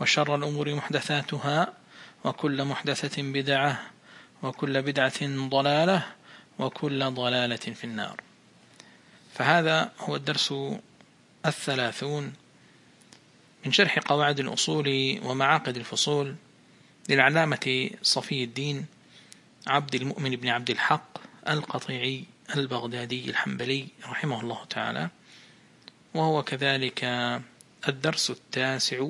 وشر الأمور محدثاتها وكل محدثة بدعة وكل بدعة ضلالة وكل ضلالة في النار. فهذا هو الدرس الثلاثون من شرح قواعد الأصول ومعاقد الفصول للعلامة صفي الدين عبد المؤمن بن عبد الحق القطيعي البغدادي الحنبلي رحمه الله تعالى وهو كذلك الدرس التاسع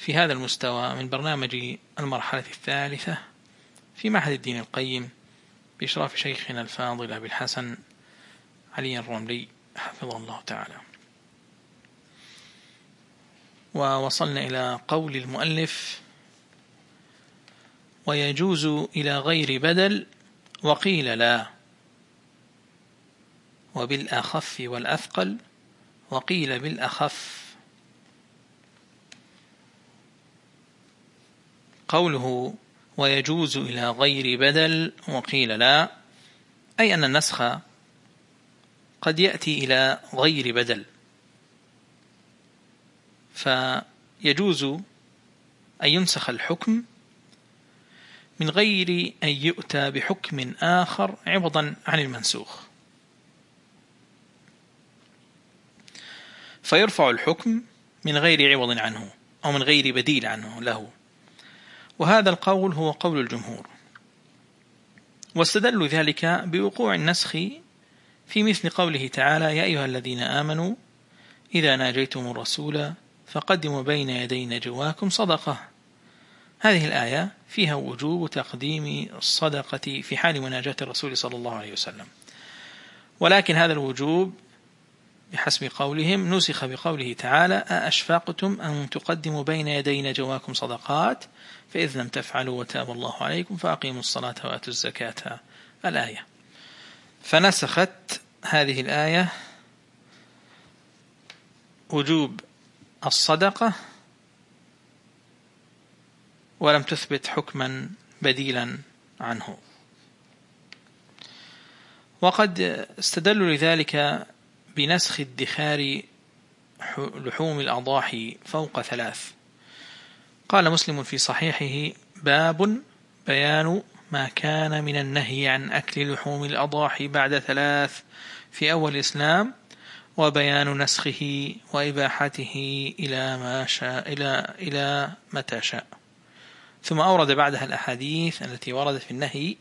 في هذا المستوى من برنامج المرحلة الثالثة في معهد الدين القيم بإشراف شيخنا الفاضل أبي الحسن علي الرملي حفظه الله تعالى. ووصلنا إلى قول المؤلف ويجوز إلى غير بدل وقيل لا وبالأخف والأثقل وقيل بالأخف قوله ويجوز إلى غير بدل وقيل لا أي أن النسخ قد يأتي إلى غير بدل. فيجوز أن ينسخ الحكم من غير أن يؤتى بحكم آخر عوضا عن المنسوخ. فيرفع الحكم من غير عوض عنه أو من غير بديل عنه له. وهذا القول هو قول الجمهور. واستدلوا ذلك بوقوع النسخ في مثل قوله تعالى يا أيها الذين آمنوا إذا ناجيتم الرسول فقدموا بين يدي نجواكم صدقة. هذه الآية فيها وجوب تقديم الصدقة في حال مناجاة الرسول صلى الله عليه وسلم. ولكن هذا الوجوب بحسب قولهم نسخ بقوله تعالى أأشفقتم أن تقدموا بين يدي نجواكم صدقات؟ فإذ لم تفعلوا وتاب الله عليكم فأقيموا الصلاة وآتوا الزكاة. الآية. فنسخت هذه الآية وجوب الصدقة ولم تثبت حكما بديلا عنه. وقد استدلوا لذلك بنسخ ادخار لحوم الأضاحي فوق ثلاث. قال مسلم في صحيحه باب بيان ما كان من النهي عن أكل لحوم الأضاحي بعد ثلاث في أول الإسلام وبيان نسخه وإباحته إلى ما شاء إلى إلى متى شاء. ثم أورد بعدها الأحاديث التي وردت في النهي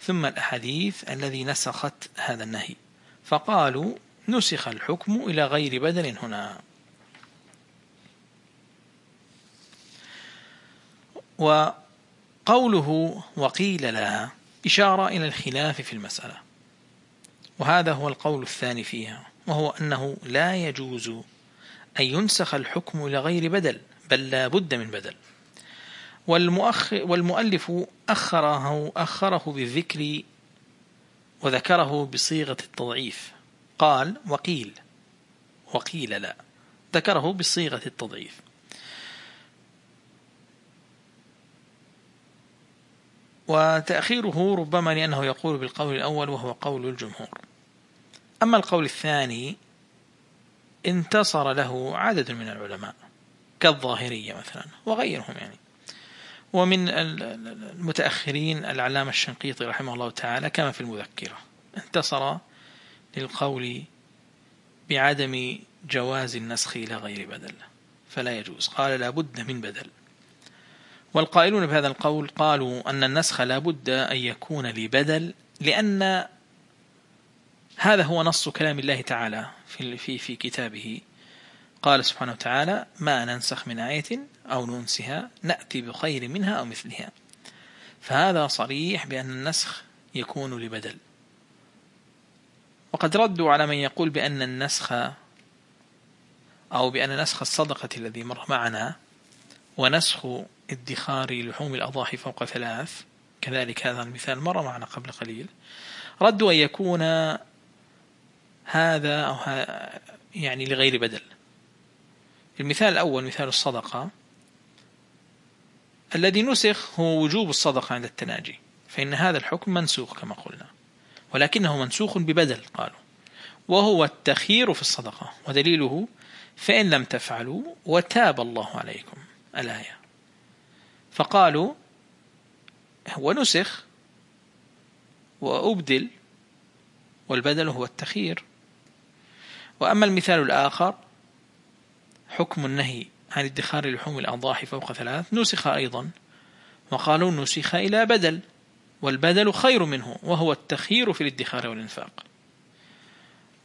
ثم الأحاديث الذي نسخت هذا النهي. فقالوا نسخ الحكم إلى غير بدل هنا. وقوله وقيل لها إشارة إلى الخلاف في المسألة. وهذا هو القول الثاني فيها وهو أنه لا يجوز أن ينسخ الحكم إلى غير بدل بل لا بد من بدل. والمؤخ والمؤلف أخره, أخره بالذكر وذكره بصيغة التضعيف. قال وقيل. وقيل لا. ذكره بصيغة التضعيف. وتأخيره ربما لأنه يقول بالقول الأول وهو قول الجمهور. أما القول الثاني انتصر له عدد من العلماء كالظاهرية مثلا وغيرهم يعني. ومن المتأخرين العلامة الشنقيطي رحمه الله تعالى كما في المذكرة انتصر للقول بعدم جواز النسخ إلى غير بدل فلا يجوز. قال لا بد من بدل. والقائلون بهذا القول قالوا أن النسخ لا بد أن يكون لبدل لأن هذا هو نص كلام الله تعالى في في في كتابه. قال سبحانه وتعالى ما ننسخ من آية أو ننسها نأتي بخير منها أو مثلها. فهذا صريح بأن النسخ يكون لبدل. وقد ردوا على من يقول بأن النسخ أو بأن نسخ الصدقة الذي مر معنا ونسخ ادخار لحوم الأضاحي فوق ثلاث كذلك هذا المثال مر معنا قبل قليل رد أن يكون هذا أو يعني لغير بدل. المثال الأول مثال الصدقة الذي نسخ هو وجوب الصدقة عند التناجي فإن هذا الحكم منسوخ كما قلنا. ولكنه منسوخ ببدل قالوا. وهو التخيير في الصدقة ودليله فإن لم تفعلوا وتاب الله عليكم. الآية. فقالوا ونسخ وأبدل والبدل هو التخيير. وأما المثال الآخر حكم النهي عن ادخار لحوم الأضاحي فوق ثلاث نسخ أيضا. وقالوا نسخ إلى بدل. والبدل خير منه وهو التخيير في الادخار والإنفاق.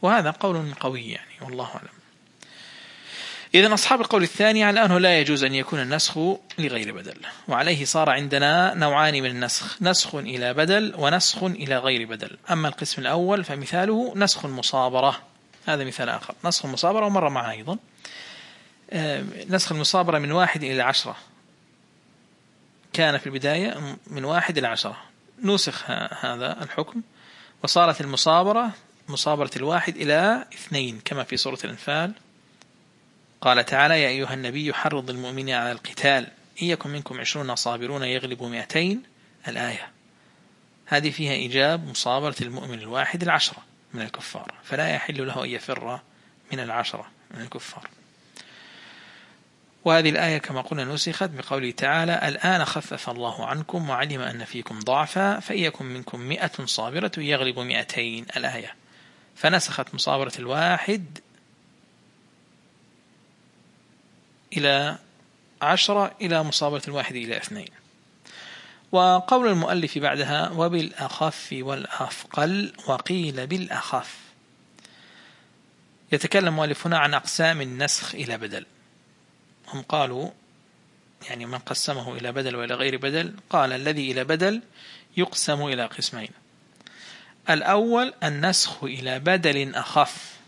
وهذا قول قوي يعني والله أعلم. إذا أصحاب القول الثاني على أنه لا يجوز أن يكون النسخ لغير بدل. وعليه صار عندنا نوعان من النسخ نسخ إلى بدل ونسخ إلى غير بدل. أما القسم الأول فمثاله نسخ مصابرة. هذا مثال آخر. نسخ المصابرة ومر معنا أيضا. آه، نسخ المصابرة من واحد إلى عشرة. كان في البداية من واحد إلى عشرة. نسخ هذا الحكم. وصارت المصابرة مصابرة الواحد إلى اثنين كما في سورة الأنفال. قال تعالى يا أيها النبي حرض المؤمنين على القتال إن يكن منكم عشرون صابرون يغلبوا مئتين الآية. هذه فيها إيجاب مصابرة المؤمن الواحد العشرة من الكفار فلا يحل له أن يفر من العشرة من الكفار. وهذه الآية كما قلنا نسخت بقوله تعالى الآن خفف الله عنكم وعلم أن فيكم ضعفا فإن يكن منكم مئة صابرة يغلب مئتين. الآية. فنسخت مصابرة الواحد إلى عشرة إلى مصابرة الواحد إلى اثنين. وقول المؤلف بعدها وبالأخف والأثقل وقيل بالأخف. يتكلم المؤلف هنا عن أقسام النسخ إلى بدل. هم قالوا يعني من قسمه إلى بدل وإلى غير بدل قال الذي إلى بدل يقسم إلى قسمين. الأول النسخ إلى بدل أخف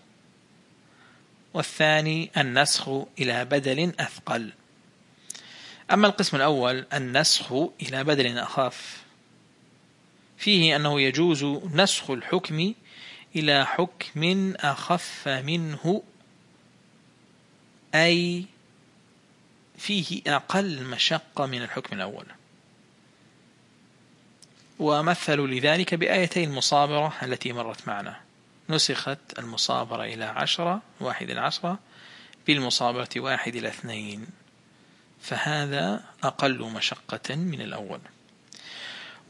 والثاني النسخ إلى بدل أثقل. أما القسم الأول النسخ إلى بدل أخف فيه أنه يجوز نسخ الحكم إلى حكم أخف منه أي فيه أقل مشقة من الحكم الأول. ومثلوا لذلك بآيتي المصابرة التي مرت معنا. نسخت المصابرة إلى عشرة واحد إلى عشرة بالمصابرة واحد إلى اثنين. فهذا أقل مشقة من الأول.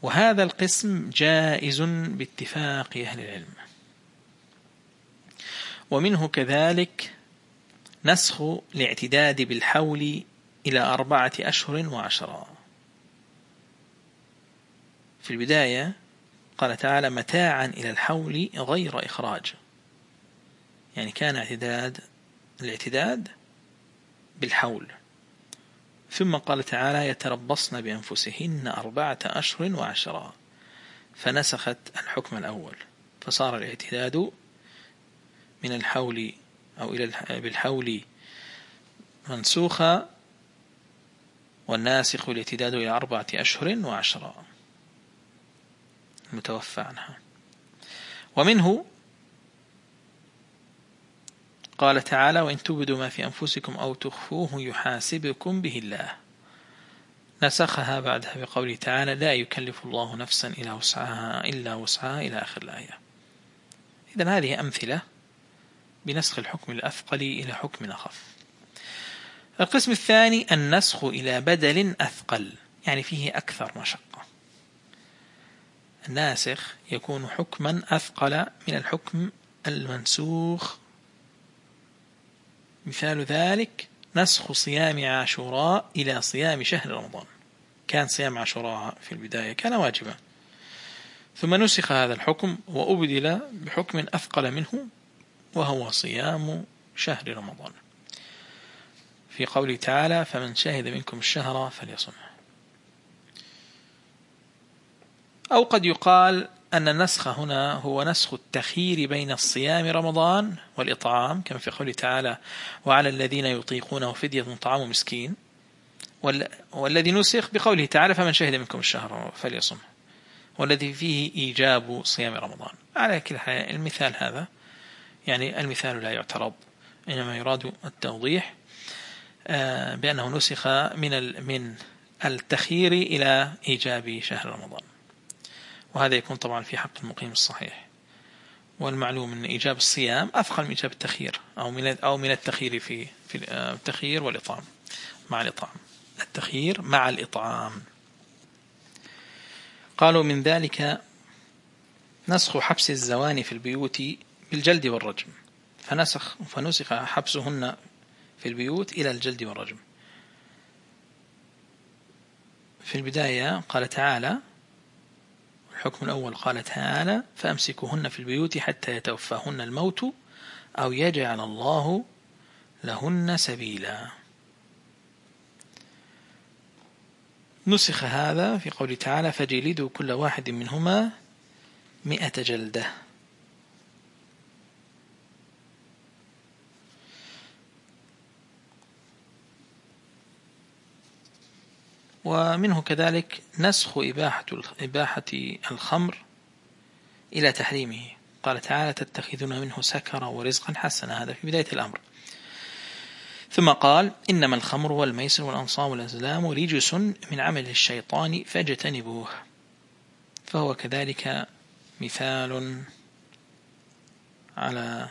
وهذا القسم جائز باتفاق أهل العلم. ومنه كذلك نسخ الاعتداد بالحول إلى أربعة أشهر وعشرة. في البداية قال تعالى متاعا إلى الحول غير إخراج. يعني كان اعتداد الاعتداد بالحول. ثم قال تعالى يتربصن بأنفسهن أربعة أشهر وعشرة. فنسخت الحكم الأول. فصار الاعتداد من الحول أو إلى بالحول منسوخا والناسخ الاعتداد إلى أربعة أشهر وعشرة. المتوفى عنها. ومنه قال تعالى وإن تبدوا ما في أنفسكم أو تخفوه يحاسبكم به الله. نسخها بعدها بقوله تعالى لا يكلف الله نفسا إلا وسعها إلا وسعها إلى آخر الآية. إذن هذه أمثلة بنسخ الحكم الأثقل إلى حكم أخف. القسم الثاني النسخ إلى بدل أثقل يعني فيه أكثر مشقة. الناسخ يكون حكما أثقل من الحكم المنسوخ. مثال ذلك نسخ صيام عاشوراء إلى صيام شهر رمضان. كان صيام عاشوراء في البداية كان واجبا. ثم نسخ هذا الحكم وأبدل بحكم أثقل منه وهو صيام شهر رمضان. في قوله تعالى فمن شهد منكم الشهر فليصمه. أو قد يقال أن النسخ هنا هو نسخ التخيير بين الصيام رمضان والإطعام كما في قوله تعالى وعلى الذين يطيقونه فدية طعام مسكين والذي نسخ بقوله تعالى فمن شهد منكم الشهر فليصم والذي فيه إيجاب صيام رمضان. على كل حال المثال هذا يعني المثال لا يعترض إنما يراد التوضيح بأنه نسخ من من التخيير إلى إيجاب شهر رمضان. وهذا يكون طبعا في حق المقيم الصحيح. والمعلوم أن إيجاب الصيام أثقل من إيجاب التخيير أو من أو من التخيير في في آه، التخيير والإطعام مع الإطعام. التخيير مع الإطعام. قالوا من ذلك نسخ حبس الزواني في البيوت بالجلد والرجم. فنسخ فنسخ حبسهن في البيوت إلى الجلد والرجم في البداية قال تعالى الحكم الأول قال تعالى فأمسكوهن في البيوت حتى يتوفاهن الموت أو يجعل الله لهن سبيلا. نسخ هذا في قول تعالى فجلدوا كل واحد منهما مئة جلدة. ومنه كذلك نسخ إباحة إباحة الخمر إلى تحريمه. قال تعالى تتخذون منه سكرا ورزقا حسنا. هذا في بداية الأمر. ثم قال إنما الخمر والميسر والأنصاب والأزلام رجس من عمل الشيطان فاجتنبوه. فهو كذلك مثال على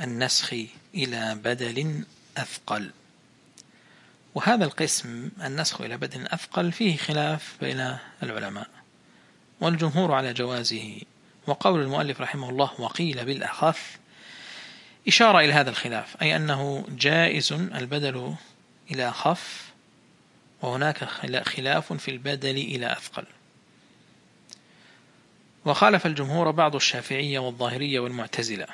النسخ إلى بدل أثقل. وهذا القسم النسخ إلى بدل أثقل فيه خلاف بين العلماء والجمهور على جوازه. وقول المؤلف رحمه الله وقيل بالأخف إشارة إلى هذا الخلاف أي أنه جائز البدل إلى أخف وهناك خلاف في البدل إلى أثقل. وخالف الجمهور بعض الشافعية والظاهرية والمعتزلة.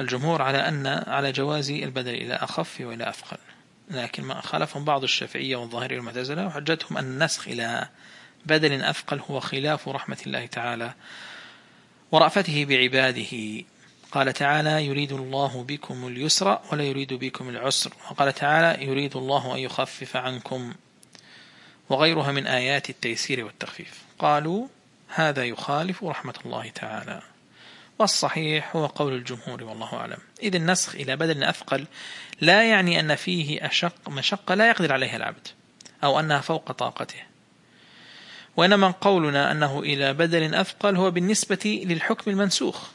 الجمهور على أن على جواز البدل إلى أخف وإلى أثقل لكن ما خالفهم بعض الشافعية والظاهرية والمعتزلة وحجتهم أن النسخ إلى بدل أثقل هو خلاف رحمة الله تعالى ورأفته بعباده. قال تعالى يريد الله بكم اليسر ولا يريد بكم العسر. وقال تعالى يريد الله أن يخفف عنكم وغيرها من آيات التيسير والتخفيف. قالوا هذا يخالف رحمة الله تعالى. والصحيح هو قول الجمهور والله أعلم. إذ النسخ إلى بدل أثقل لا يعني أن فيه أشق مشقة لا يقدر عليها العبد أو أنها فوق طاقته. وإنما قولنا أنه إلى بدل أثقل هو بالنسبة للحكم المنسوخ.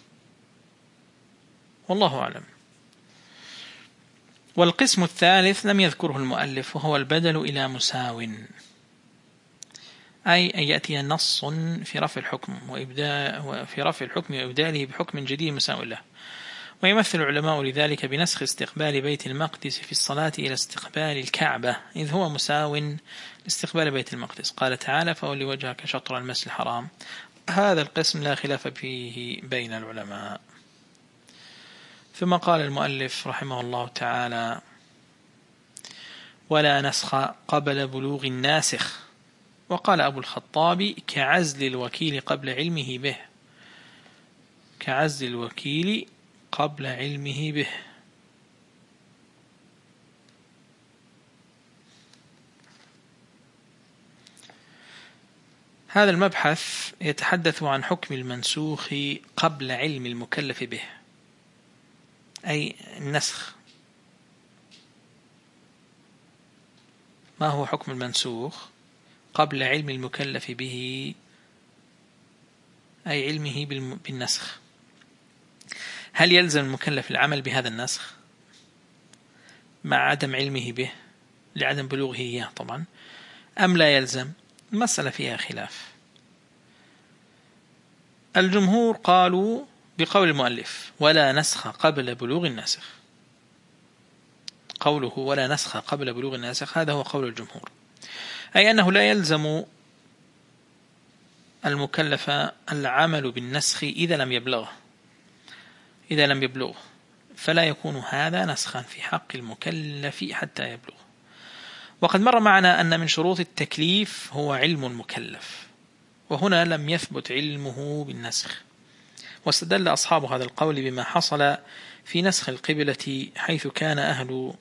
والله أعلم. والقسم الثالث لم يذكره المؤلف وهو البدل إلى مساو. أي أن يأتي نص في رفع الحكم وإبداء في رفع الحكم وإبداله بحكم جديد مساو له ويمثل العلماء لذلك بنسخ استقبال بيت المقدس في الصلاة إلى استقبال الكعبة إذ هو مساو لاستقبال بيت المقدس. قال تعالى فولي وجهك شطر المسجد الحرام. هذا القسم لا خلاف فيه بين العلماء. ثم قال المؤلف رحمه الله تعالى ولا نسخ قبل بلوغ الناسخ. وقال أبو الخطاب كعزل الوكيل قبل علمه به. كعزل الوكيل قبل علمه به. هذا المبحث يتحدث عن حكم المنسوخ قبل علم المكلف به أي النسخ. ما هو حكم المنسوخ؟ قبل علم المكلف به أي علمه بالنسخ. هل يلزم المكلف العمل بهذا النسخ؟ مع عدم علمه به لعدم بلوغه إياه طبعا. أم لا يلزم؟ المسألة فيها خلاف. الجمهور قالوا بقول المؤلف ولا نسخ قبل بلوغ الناسخ قوله ولا نسخ قبل بلوغ الناسخ هذا هو قول الجمهور. أي أنه لا يلزم المكلف العمل بالنسخ إذا لم يبلغه. إذا لم يبلغ فلا يكون هذا نسخا في حق المكلف حتى يبلغ وقد مر معنا أن من شروط التكليف هو علم المكلف. وهنا لم يثبت علمه بالنسخ. واستدل أصحاب هذا القول بما حصل في نسخ القبلة حيث كان أهل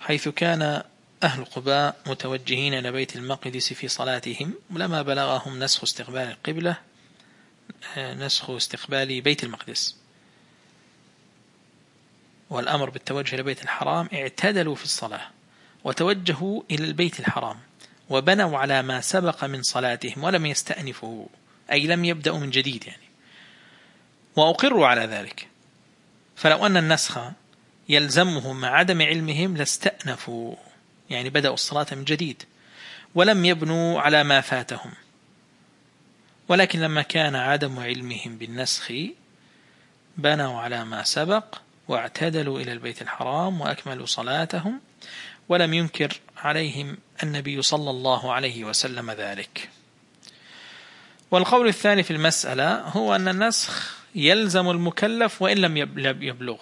حيث كان أهل قباء متوجهين إلى بيت المقدس في صلاتهم لما بلغهم نسخ استقبال القبلة نسخ استقبال بيت المقدس. والأمر بالتوجه إلى بيت الحرام اعتدلوا في الصلاة وتوجهوا إلى البيت الحرام وبنوا على ما سبق من صلاتهم ولم يستأنفوا أي لم يبدأوا من جديد يعني. وأقروا على ذلك. فلو أن النسخ يلزمهم مع عدم علمهم لاستأنفوا. يعني بدأوا الصلاة من جديد. ولم يبنوا على ما فاتهم. ولكن لما كان عدم علمهم بالنسخ بنوا على ما سبق واعتدلوا إلى البيت الحرام وأكملوا صلاتهم. ولم ينكر عليهم النبي صلى الله عليه وسلم ذلك. والقول الثاني في المسألة هو أن النسخ يلزم المكلف وإن لم يبلغ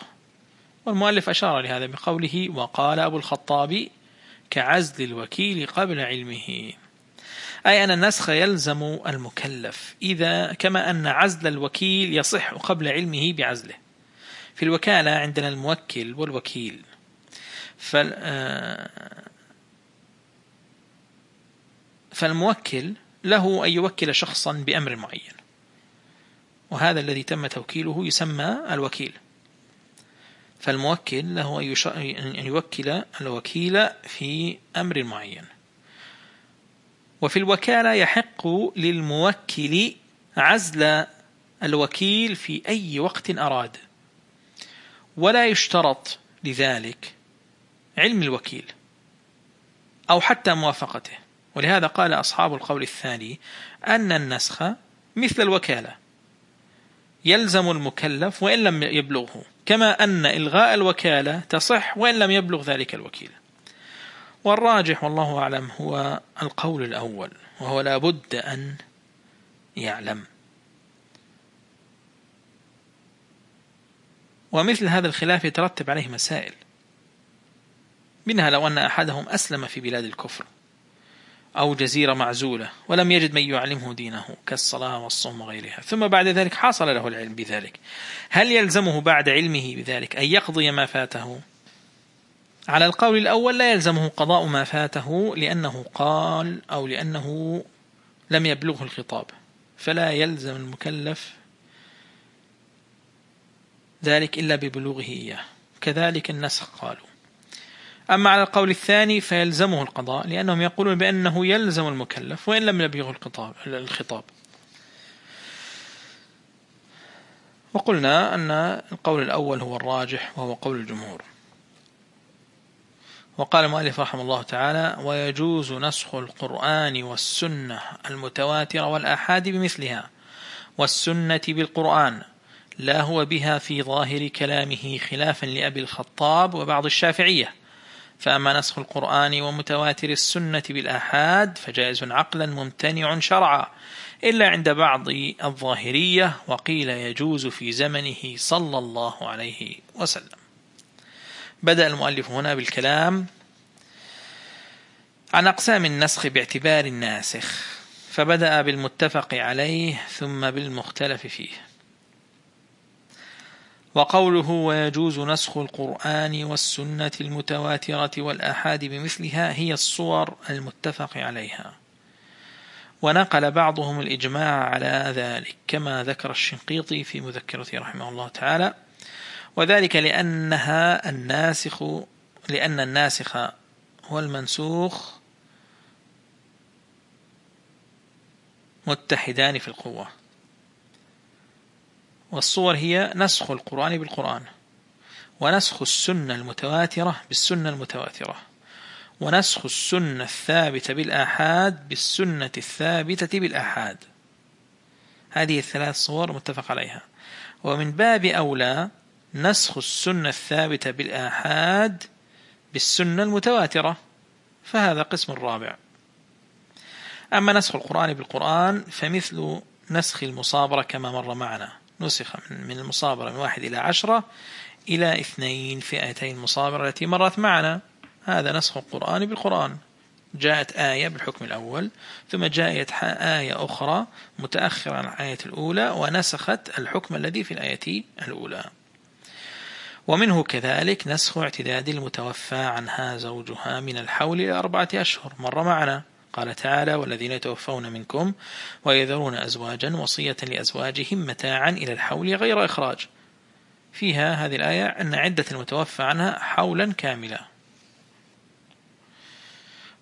والمؤلف أشار لهذا بقوله وقال أبو الخطاب كعزل الوكيل قبل علمه. أي أن النسخ يلزم المكلف إذا كما أن عزل الوكيل يصح قبل علمه بعزله. في الوكالة عندنا الموكل والوكيل. آه، فالموكل له أن يوكل شخصا بأمر معين. وهذا الذي تم توكيله يسمى الوكيل. فالموكل له أن يوكل الوكيل في أمر معين. وفي الوكالة يحق للموكل عزل الوكيل في أي وقت أراد. ولا يشترط لذلك علم الوكيل أو حتى موافقته. ولهذا قال أصحاب القول الثاني أن النسخ مثل الوكالة. يلزم المكلف وإن لم يبلغه. كما أن إلغاء الوكالة تصح وإن لم يبلغ ذلك الوكيل. والراجح والله أعلم هو القول الأول وهو لا بد أن يعلم. ومثل هذا الخلاف يترتب عليه مسائل منها لو أن أحدهم أسلم في بلاد الكفر. أو جزيرة معزولة ولم يجد من يعلمه دينه كالصلاة والصوم وغيرها. ثم بعد ذلك حصل له العلم بذلك. هل يلزمه بعد علمه بذلك أن يقضي ما فاته؟ على القول الأول لا يلزمه قضاء ما فاته لأنه قال أو لأنه لم يبلغه الخطاب. فلا يلزم المكلف ذلك إلا ببلوغه إياه. كذلك النسخ قالوا. أما على القول الثاني فيلزمه القضاء لأنهم يقولون بأنه يلزم المكلف وإن لم يبلغه الخطاب الخطاب. وقلنا أن القول الأول هو الراجح وهو قول الجمهور. وقال المؤلف رحمه الله تعالى ويجوز نسخ القرآن والسنة المتواترة والآحاد بمثلها والسنة بالقرآن لا هو بها في ظاهر كلامه خلافا لأبي الخطاب وبعض الشافعية فأما نسخ القرآن ومتواتر السنة بالآحاد فجائز عقلا ممتنع شرعا إلا عند بعض الظاهرية وقيل يجوز في زمنه صلى الله عليه وسلم. بدأ المؤلف هنا بالكلام عن أقسام النسخ باعتبار الناسخ فبدأ بالمتفق عليه ثم بالمختلف فيه. وقوله ويجوز نسخ القرآن والسنة المتواترة والآحاد بمثلها هي الصور المتفق عليها. ونقل بعضهم الإجماع على ذلك كما ذكر الشنقيطي في مذكرته رحمه الله تعالى. وذلك لأنها الناسخ لأن الناسخ هو المنسوخ متحدان في القوة. والصور هي نسخ القرآن بالقرآن ونسخ السنة المتواترة بالسنة المتواترة ونسخ السنة الثابتة بالآحاد بالسنة الثابتة بالآحاد. هذه الثلاث صور متفق عليها. ومن باب أولى نسخ السنة الثابتة بالآحاد بالسنة المتواترة فهذا قسم الرابع أما نسخ القرآن بالقرآن فمثل نسخ المصابرة كما مر معنا. نسخ من المصابرة من واحد إلى عشرة إلى اثنين فئتين المصابرة التي مرت معنا. هذا نسخ القرآن بالقرآن. جاءت آية بالحكم الأول ثم جاءت آية أخرى متأخرة عن الآية الأولى ونسخت الحكم الذي في الآية الأولى. ومنه كذلك نسخ اعتداد المتوفى عنها زوجها من الحول إلى أربعة أشهر مر معنا. قال تعالى والذين يتوفون منكم ويذرون أزواجا وصية لأزواجهم متاعا إلى الحول غير إخراج. فيها هذه الآية أن عدة المتوفى عنها حولا كاملا.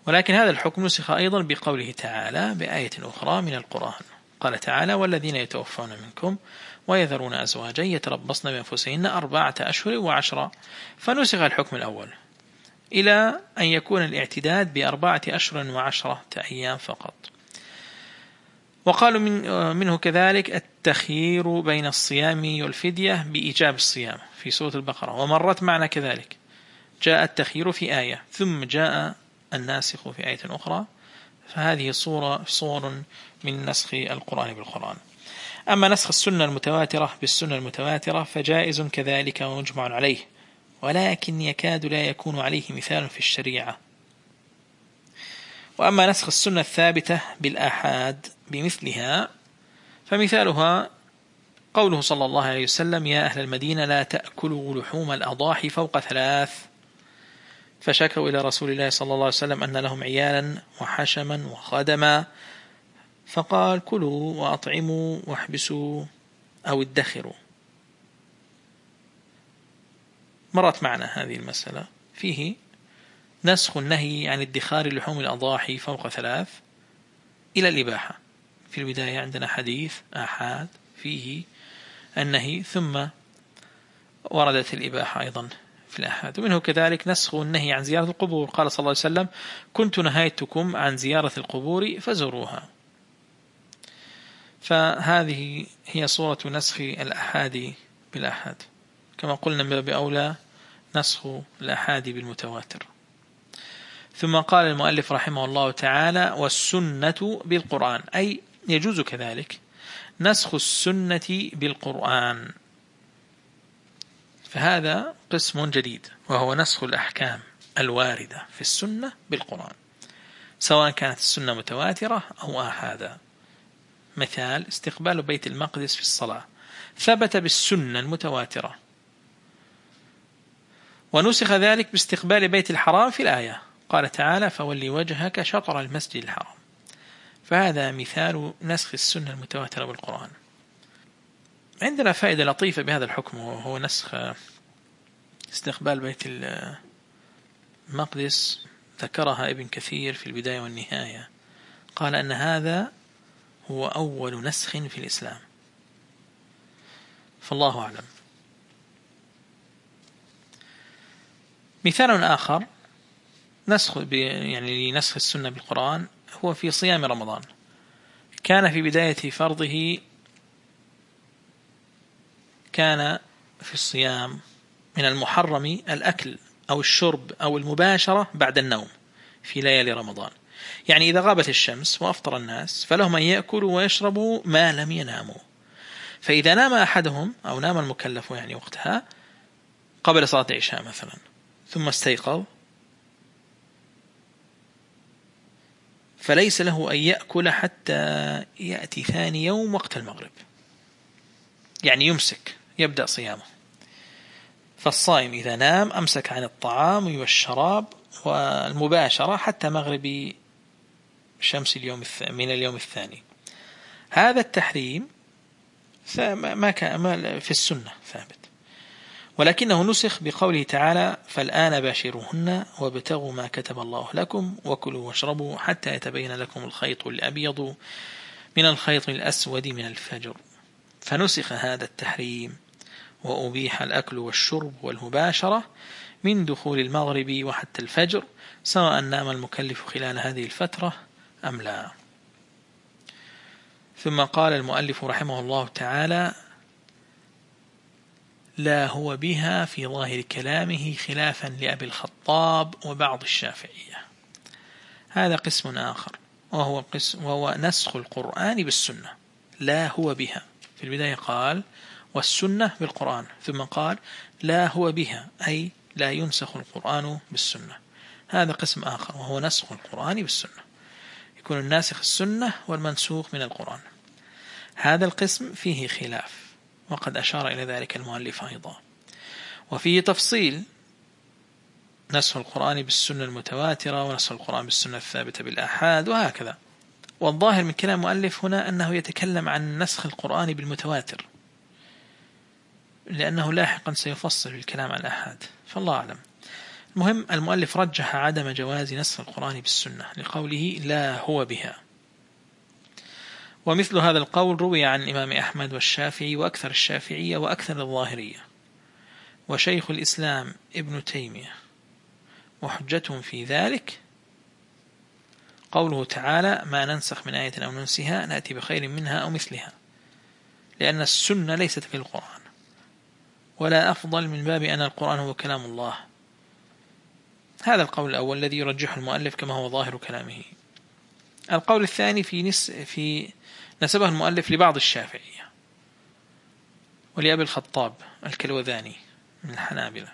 ولكن هذا الحكم نسخ أيضا بقوله تعالى بآية أخرى من القرآن. قال تعالى والذين يتوفون منكم ويذرون أزواجا يتربصن بأنفسهن أربعة أشهر وعشرة. فنسخ الحكم الأول. إلى أن يكون الاعتداد بأربعة أشهر وعشرة أيام فقط. وقالوا من منه كذلك التخيير بين الصيام والفدية بإيجاب الصيام في سورة البقرة. ومرت معنا كذلك. جاء التخيير في آية ثم جاء الناسخ في آية أخرى. فهذه صورة صور من نسخ القرآن بالقرآن. أما نسخ السنة المتواترة بالسنة المتواترة فجائز كذلك ومجمع عليه. ولكن يكاد لا يكون عليه مثال في الشريعة. وأما نسخ السنة الثابتة بالآحاد بمثلها فمثالها قوله صلى الله عليه وسلم يا أهل المدينة لا تأكلوا لحوم الأضاحي فوق ثلاث فشكوا إلى رسول الله صلى الله عليه وسلم أن لهم عيالا وحشما وخدما فقال كلوا وأطعموا واحبسوا أو ادخروا مرت معنا هذه المسألة. فيه نسخ النهي عن ادخار لحوم الأضاحي فوق ثلاث إلى الإباحة. في البداية عندنا حديث آحاد فيه النهي ثم وردت الإباحة أيضا في الأحاد. ومنه كذلك نسخ النهي عن زيارة القبور. قال صلى الله عليه وسلم كنت نهيتكم عن زيارة القبور فزوروها. فهذه هي صورة نسخ الأحاد بالأحاد. كما قلنا من باب أولى نسخ الأحاد بالمتواتر. ثم قال المؤلف رحمه الله تعالى والسنة بالقرآن. أي يجوز كذلك. نسخ السنة بالقرآن. فهذا قسم جديد وهو نسخ الأحكام الواردة في السنة بالقرآن. سواء كانت السنة متواترة أو آحادا مثال استقبال بيت المقدس في الصلاة. ثبت بالسنة المتواترة. ونسخ ذلك باستقبال بيت الحرام في الآية. قال تعالى فولي وجهك شطر المسجد الحرام. فهذا مثال نسخ السنة المتواترة بالقرآن. عندنا فائدة لطيفة بهذا الحكم وهو نسخ استقبال بيت المقدس. ذكرها ابن كثير في البداية والنهاية. قال أن هذا هو أول نسخ في الإسلام. فالله أعلم. مثال آخر نسخ يعني لنسخ السنة بالقرآن هو في صيام رمضان. كان في بداية فرضه كان في الصيام من المحرم الأكل أو الشرب أو المباشرة بعد النوم في ليالي رمضان. يعني إذا غابت الشمس وأفطر الناس فلهم أن يأكلوا ويشربوا ما لم يناموا. فإذا نام أحدهم أو نام المكلف يعني وقتها قبل صلاة العشاء مثلا ثم استيقظ. فليس له أن يأكل حتى يأتي ثاني يوم وقت المغرب. يعني يمسك يبدأ صيامه. فالصائم إذا نام أمسك عن الطعام والشراب والمباشرة حتى مغرب شمس اليوم من اليوم الثاني. هذا التحريم ما في السنة ثابت. ولكنه نسخ بقوله تعالى فالآن باشروهن وابتغوا ما كتب الله لكم وكلوا واشربوا حتى يتبين لكم الخيط الأبيض من الخيط الأسود من الفجر فنسخ هذا التحريم وأبيح الأكل والشرب والمباشرة من دخول المغرب وحتى الفجر سواء نام المكلف خلال هذه الفترة أم لا. ثم قال المؤلف رحمه الله تعالى لا هو بها في ظاهر كلامه خلافا لأبي الخطاب وبعض الشافعية. هذا قسم آخر وهو, قسم وهو نسخ القرآن بالسنة. لا هو بها. في البداية قال والسنة بالقرآن. ثم قال لا هو بها. أي لا ينسخ القرآن بالسنة. هذا قسم آخر وهو نسخ القرآن بالسنة. يكون الناسخ السنة والمنسوخ من القرآن. هذا القسم فيه خلاف. وقد أشار إلى ذلك المؤلف أيضا. وفيه تفصيل نسخ القرآن بالسنة المتواترة ونسخ القرآن بالسنة الثابتة بالآحاد وهكذا. والظاهر من كلام المؤلف هنا أنه يتكلم عن نسخ القرآن بالمتواتر لأنه لاحقا سيفصل الكلام عن الآحاد. فالله أعلم. المهم المؤلف رجح عدم جواز نسخ القرآن بالسنة لقوله لا هو بها. ومثل هذا القول روي عن الإمام أحمد والشافعي وأكثر الشافعية وأكثر الظاهرية. وشيخ الإسلام ابن تيمية. وحجتهم في ذلك قوله تعالى ما ننسخ من آية أو ننسها نأتي بخير منها أو مثلها. لأن السنة ليست في القرآن. ولا أفضل من باب أن القرآن هو كلام الله. هذا القول الأول الذي يرجح المؤلف كما هو ظاهر كلامه. القول الثاني في نس في نسبه المؤلف لبعض الشافعية ولأبي الخطاب الكلوذاني من الحنابلة.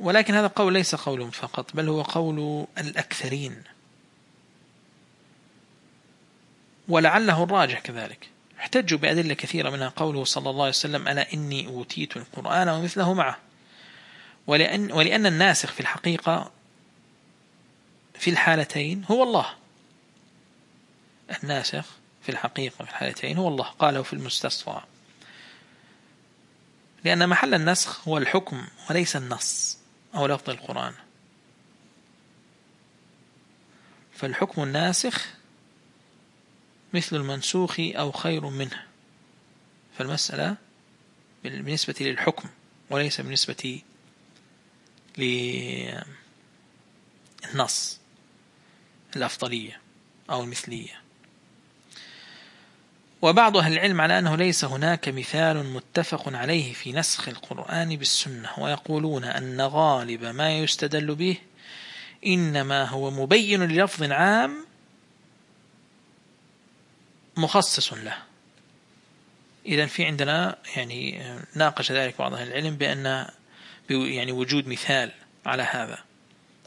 ولكن هذا القول ليس قول فقط بل هو قول الأكثرين. ولعله الراجح كذلك. احتجوا بأدلة كثيرة منها قوله صلى الله عليه وسلم ألا إني أوتيت القرآن ومثله معه. ولأن, ولأن الناسخ في الحقيقة في الحالتين هو الله. الناسخ في الحقيقة في الحالتين هو الله قاله في المستصفى. لأن محل النسخ هو الحكم وليس النص أو لفظ القرآن. فالحكم الناسخ مثل المنسوخ أو خير منه. فالمسألة بالنسبة للحكم وليس بالنسبة للنص. الأفضلية أو المثلية. وبعض أهل العلم على أنه ليس هناك مثال متفق عليه في نسخ القرآن بالسنة ويقولون أن غالب ما يستدل به إنما هو مبين للفظ عام مخصص له. إذا في عندنا يعني ناقش ذلك بعض أهل العلم بأن يعني وجود مثال على هذا.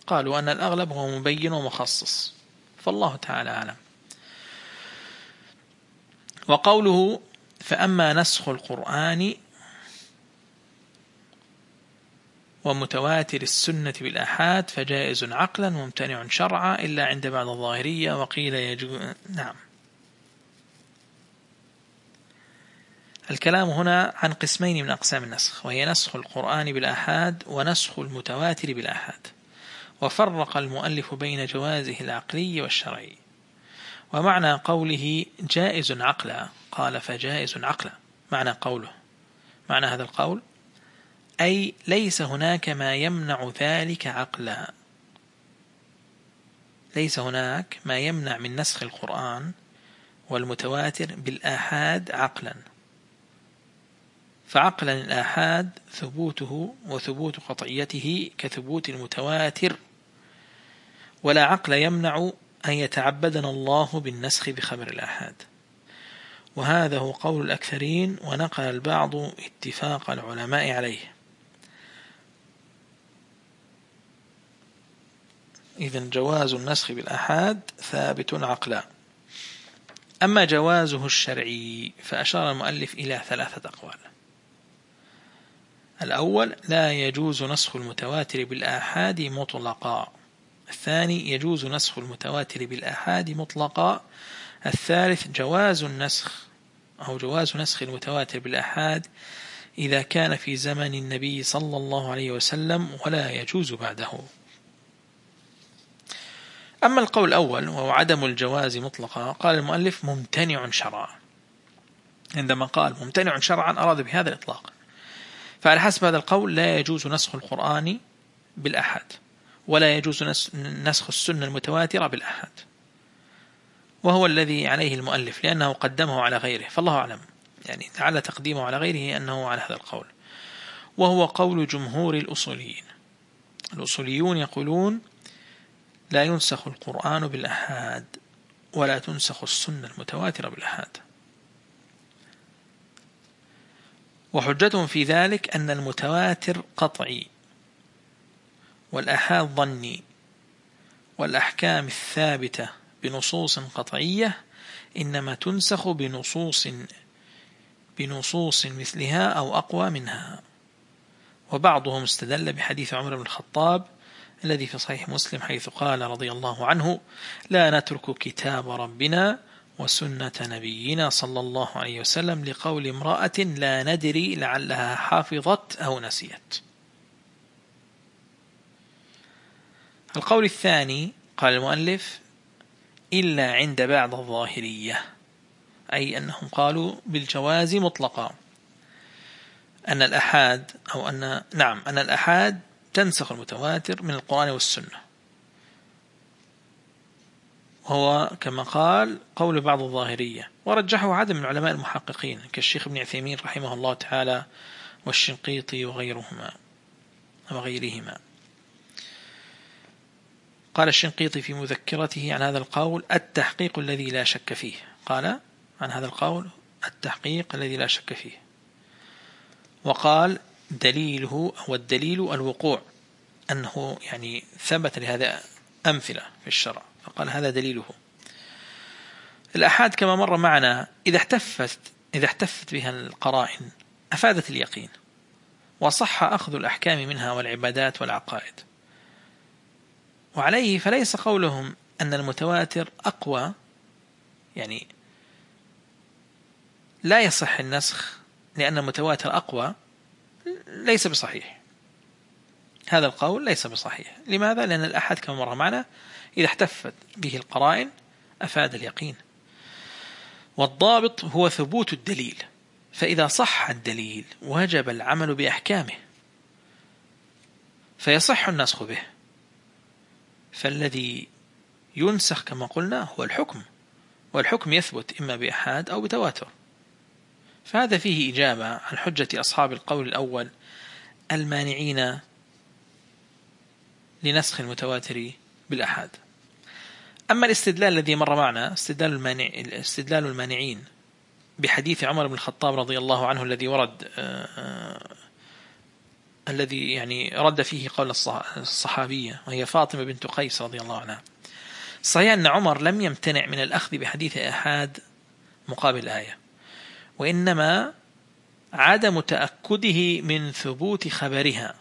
قالوا أن الأغلب هو مبين ومخصص. فالله تعالى أعلم. وقوله فأما نسخ القرآن ومتواتر السنة بالآحاد فجائز عقلا وممتنع شرعا إلا عند بعض الظاهرية وقيل يجوز نعم. الكلام هنا عن قسمين من أقسام النسخ وهي نسخ القرآن بالآحاد ونسخ المتواتر بالآحاد. وفرق المؤلف بين جوازه العقلي والشرعي. ومعنى قوله جائز عقلا قال فجائز عقلا. معنى قوله. معنى هذا القول؟ أي ليس هناك ما يمنع ذلك عقلا. ليس هناك ما يمنع من نسخ القرآن والمتواتر بالآحاد عقلا. فعقلا الآحاد ثبوته وثبوت قطعيته كثبوت المتواتر. ولا عقل يمنع أن يتعبدنا الله بالنسخ بخبر الآحاد. وهذا هو قول الأكثرين ونقل البعض اتفاق العلماء عليه. إذن جواز النسخ بالآحاد ثابت عقلا. أما جوازه الشرعي فأشار المؤلف إلى ثلاثة أقوال. الأول لا يجوز نسخ المتواتر بالآحاد مطلقا. الثاني يجوز نسخ المتواتر بالآحاد مطلقا. الثالث جواز النسخ أو جواز نسخ المتواتر بالآحاد إذا كان في زمن النبي صلى الله عليه وسلم ولا يجوز بعده. أما القول الأول وهو عدم الجواز مطلقا قال المؤلف ممتنع شرعا. عندما قال ممتنع شرعا أراد بهذا الإطلاق. فعلى حسب هذا القول لا يجوز نسخ القرآن بالأحد ولا يجوز نسخ السنة المتواترة بالأحد. وهو الذي عليه المؤلف لأنه قدمه على غيره فالله أعلم. يعني لعل تقديمه على غيره أنه على هذا القول. وهو قول جمهور الأصوليين. الأصوليون يقولون لا ينسخ القرآن بالأحاد ولا تنسخ السنة المتواترة بالأحاد. وحجتهم في ذلك أن المتواتر قطعي. والأحاد ظني والأحكام الثابتة بنصوص قطعية إنما تنسخ بنصوص بنصوص مثلها أو أقوى منها. وبعضهم استدل بحديث عمر بن الخطاب الذي في صحيح مسلم حيث قال رضي الله عنه لا نترك كتاب ربنا وسنة نبينا صلى الله عليه وسلم لقول امرأة لا ندري لعلها حافظت أو نسيت. القول الثاني قال المؤلف إلا عند بعض الظاهرية أي أنهم قالوا بالجواز مطلقا. أن الأحاد أو أن نعم أن الأحاد تنسخ المتواتر من القرآن والسنة. وهو كما قال قول بعض الظاهرية. ورجحه عدد من علماء المحققين كالشيخ ابن عثيمين رحمه الله تعالى والشنقيطي وغيرهما وغيرهما. قال الشنقيطي في مذكرته عن هذا القول التحقيق الذي لا شك فيه. قال عن هذا القول التحقيق الذي لا شك فيه. وقال دليله هو الدليل الوقوع أنه يعني ثبت لهذا أمثلة في الشرع. فقال هذا دليله. الأحاد كما مر معنا إذا احتفت إذا احتفت بها القرائن أفادت اليقين وصح أخذ الأحكام منها والعبادات والعقائد. وعليه فليس قولهم أن المتواتر أقوى يعني لا يصح النسخ لأن المتواتر أقوى ليس بصحيح. هذا القول ليس بصحيح. لماذا؟ لأن الأحد كما مر معنا إذا احتفت به القرائن أفاد اليقين. والضابط هو ثبوت الدليل فإذا صح الدليل وجب العمل بأحكامه فيصح النسخ به. فالذي ينسخ كما قلنا هو الحكم والحكم يثبت إما بأحاد أو بتواتر. فهذا فيه إجابة عن حجة أصحاب القول الأول المانعين لنسخ المتواتر بالأحاد. أما الاستدلال الذي مر معنا استدلال, المانع استدلال المانعين بحديث عمر بن الخطاب رضي الله عنه الذي ورد آه، آه، الذي يعني رد فيه قول الصحابية وهي فاطمة بنت قيس رضي الله عنها. صحيح أن عمر لم يمتنع من الأخذ بحديث أحاد مقابل آية. وإنما عدم تأكده من ثبوت خبرها.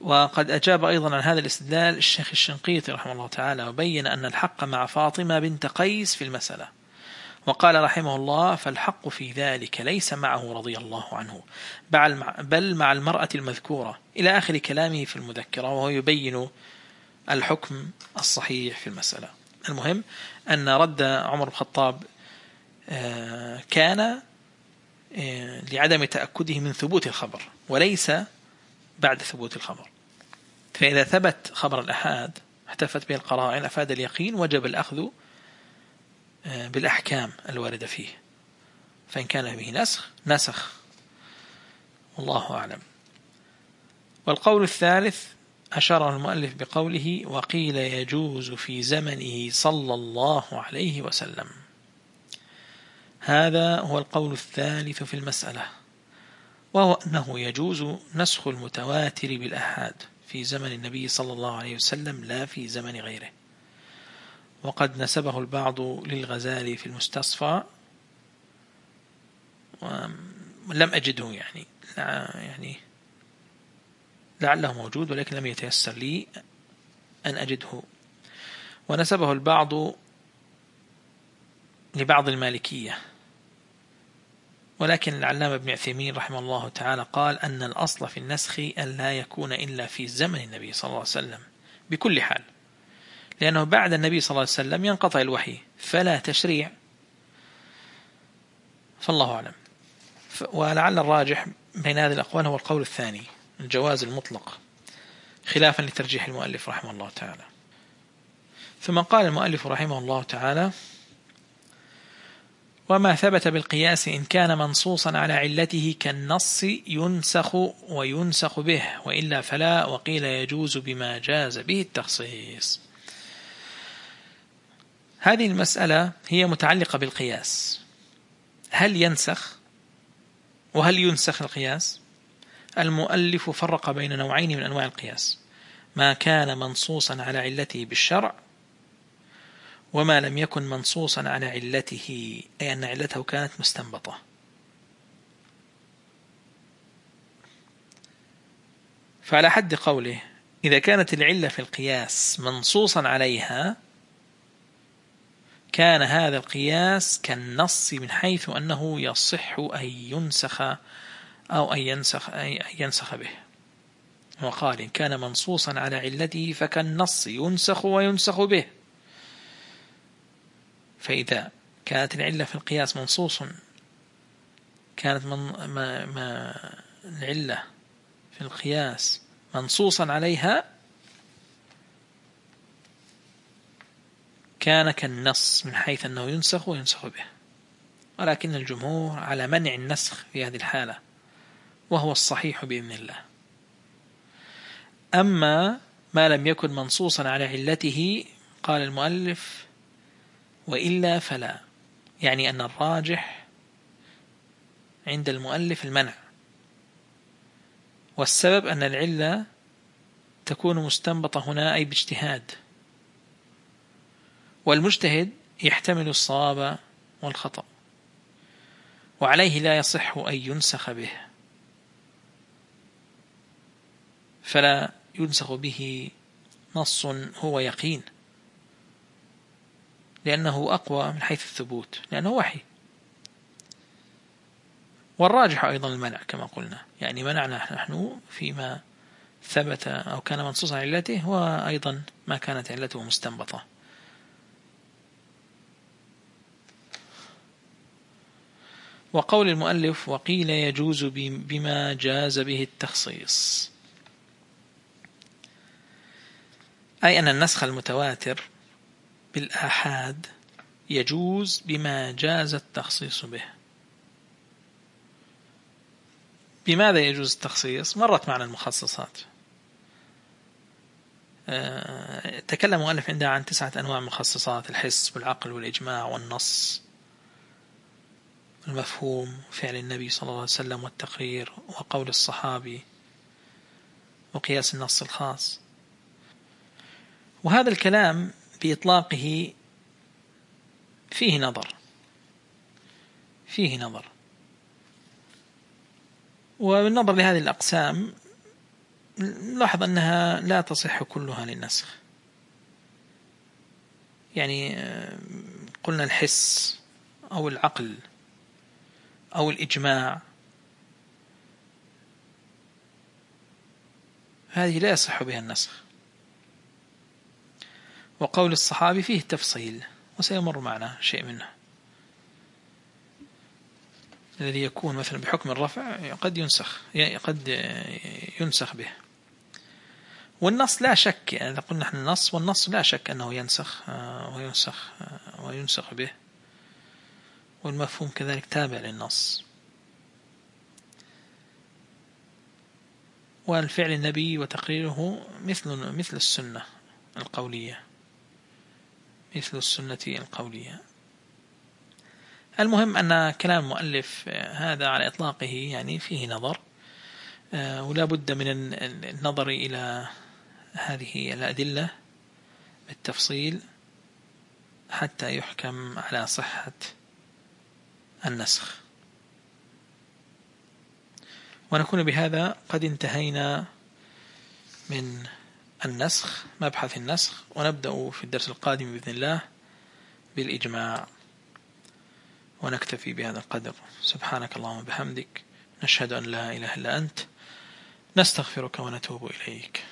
وقد أجاب أيضا عن هذا الاستدلال الشيخ الشنقيطي رحمه الله تعالى وبين أن الحق مع فاطمة بنت قيس في المسألة. وقال رحمه الله فالحق في ذلك ليس معه رضي الله عنه بل مع المرأة المذكورة. إلى آخر كلامه في المذكرة وهو يبين الحكم الصحيح في المسألة. المهم أن رد عمر الخطاب آه، كان آه، لعدم تأكده من ثبوت الخبر وليس بعد ثبوت الخبر. فإذا ثبت خبر الأحاد احتفت به القرائن أفاد اليقين وجب الأخذ بالأحكام الواردة فيه. فإن كان به نسخ نسخ. والله أعلم. والقول الثالث أشار المؤلف بقوله وقيل يجوز في زمنه صلى الله عليه وسلم. هذا هو القول الثالث في المسألة وهو أنه يجوز نسخ المتواتر بالأحاد في زمن النبي صلى الله عليه وسلم لا في زمن غيره. وقد نسبه البعض للغزالي في المستصفى. ولم أجده يعني. يعني لعله موجود ولكن لم يتيسر لي أن أجده. ونسبه البعض لبعض المالكية. ولكن العلامة ابن عثيمين رحمه الله تعالى قال أن الأصل في النسخ أن لا يكون إلا في زمن النبي صلى الله عليه وسلم. بكل حال. لأنه بعد النبي صلى الله عليه وسلم ينقطع الوحي فلا تشريع. فالله أعلم. ولعل الراجح بين هذه الأقوال هو القول الثاني الجواز المطلق خلافا لترجيح المؤلف رحمه الله تعالى. ثم قال المؤلف رحمه الله تعالى وما ثبت بالقياس إن كان منصوصا على علته كالنص ينسخ وينسخ به وإلا فلا وقيل يجوز بما جاز به التخصيص. هذه المسألة هي متعلقة بالقياس. هل ينسخ؟ وهل ينسخ القياس؟ المؤلف فرق بين نوعين من أنواع القياس. ما كان منصوصا على علته بالشرع وما لم يكن منصوصا على علته أي أن علته كانت مستنبطة. فعلى حد قوله إذا كانت العلة في القياس منصوصا عليها كان هذا القياس كالنص من حيث أنه يصح أن ينسخ أو أن ينسخ, أن ينسخ به. وقال إن كان منصوصا على علته فكالنص ينسخ وينسخ به. فإذا كانت العلة في القياس منصوص كانت من ما ما العلة في القياس منصوصا عليها كان كالنص من حيث أنه ينسخ وينسخ به. ولكن الجمهور على منع النسخ في هذه الحالة وهو الصحيح بإذن الله. أما ما لم يكن منصوصا على علته قال المؤلف وإلا فلا. يعني أن الراجح عند المؤلف المنع. والسبب أن العلة تكون مستنبطة هنا أي باجتهاد. والمجتهد يحتمل الصواب والخطأ وعليه لا يصح أن ينسخ به فلا ينسخ به نص هو يقين لأنه أقوى من حيث الثبوت لأنه وحي. والراجح أيضا المنع كما قلنا يعني منعنا نحن فيما ثبت أو كان منصوصا علته وأيضا ما كانت علته مستنبطة. وقول المؤلف وقيل يجوز بما جاز به التخصيص. أي أن النسخ المتواتر بالآحاد يجوز بما جاز التخصيص به. بماذا يجوز التخصيص؟ مرت معنا المخصصات. آه، تكلم مؤلف عندها عن تسعة أنواع مخصصات الحس والعقل والإجماع والنص. المفهوم فعل النبي صلى الله عليه وسلم والتقرير وقول الصحابي وقياس النص الخاص. وهذا الكلام بإطلاقه فيه نظر فيه نظر. وبالنظر لهذه الأقسام نلاحظ أنها لا تصح كلها للنسخ. يعني آه، قلنا الحس أو العقل. أو الإجماع. هذه لا يصح بها النسخ. وقول الصحابي فيه تفصيل وسيمر معنا شيء منه. الذي يكون مثلا بحكم الرفع قد ينسخ قد ينسخ به. والنص لا شك يعني إذا قلنا نحن النص والنص لا شك أنه ينسخ آه، وينسخ آه، وينسخ به. والمفهوم كذلك تابع للنص. والفعل النبي وتقريره مثل مثل السنة القولية. مثل السنة القولية. المهم أن كلام المؤلف هذا على إطلاقه يعني فيه نظر آه، ولا بد من النظر إلى هذه الأدلة بالتفصيل حتى يحكم على صحة النسخ. ونكون بهذا قد انتهينا من النسخ مبحث النسخ. ونبدأ في الدرس القادم بإذن الله بالإجماع. ونكتفي بهذا القدر. سبحانك اللهم وبحمدك. نشهد أن لا إله إلا أنت. نستغفرك ونتوب إليك.